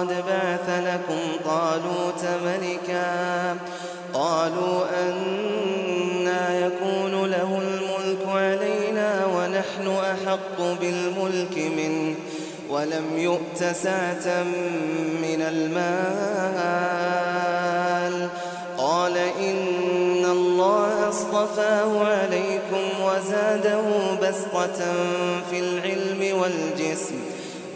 قد بعث لكم طالوت ملكا قالوا أنا يكون له الملك علينا ونحن أحق بالملك منه ولم يؤت سعة من المال قال إن الله اصطفاه عليكم وزاده بسطة في العلم والجسم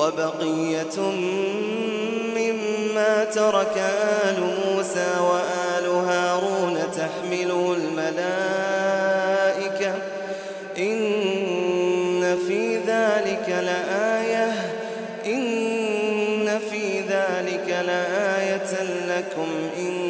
وبقية مما ترك آل موسى وآل هارون تحمله الملائكة. إن في ذلك لآية إن في ذلك لآية لكم إن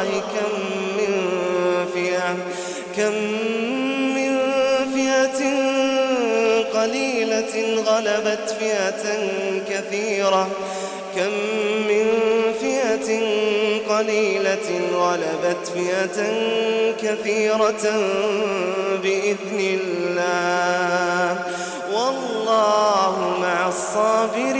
الله كم من فئة كم من فئة قليلة غلبت فئة كثيرة كم من فئة قليلة غلبت فئة كثيرة بإذن الله. والله مع الصابرين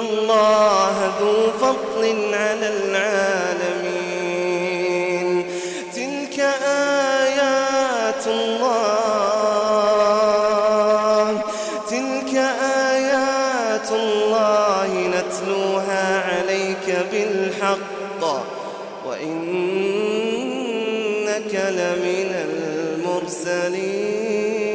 الله ذو فضل على العالمين. تلك آيات الله تلك آيات الله نتلوها عليك بالحق وإنك لمن المرسلين.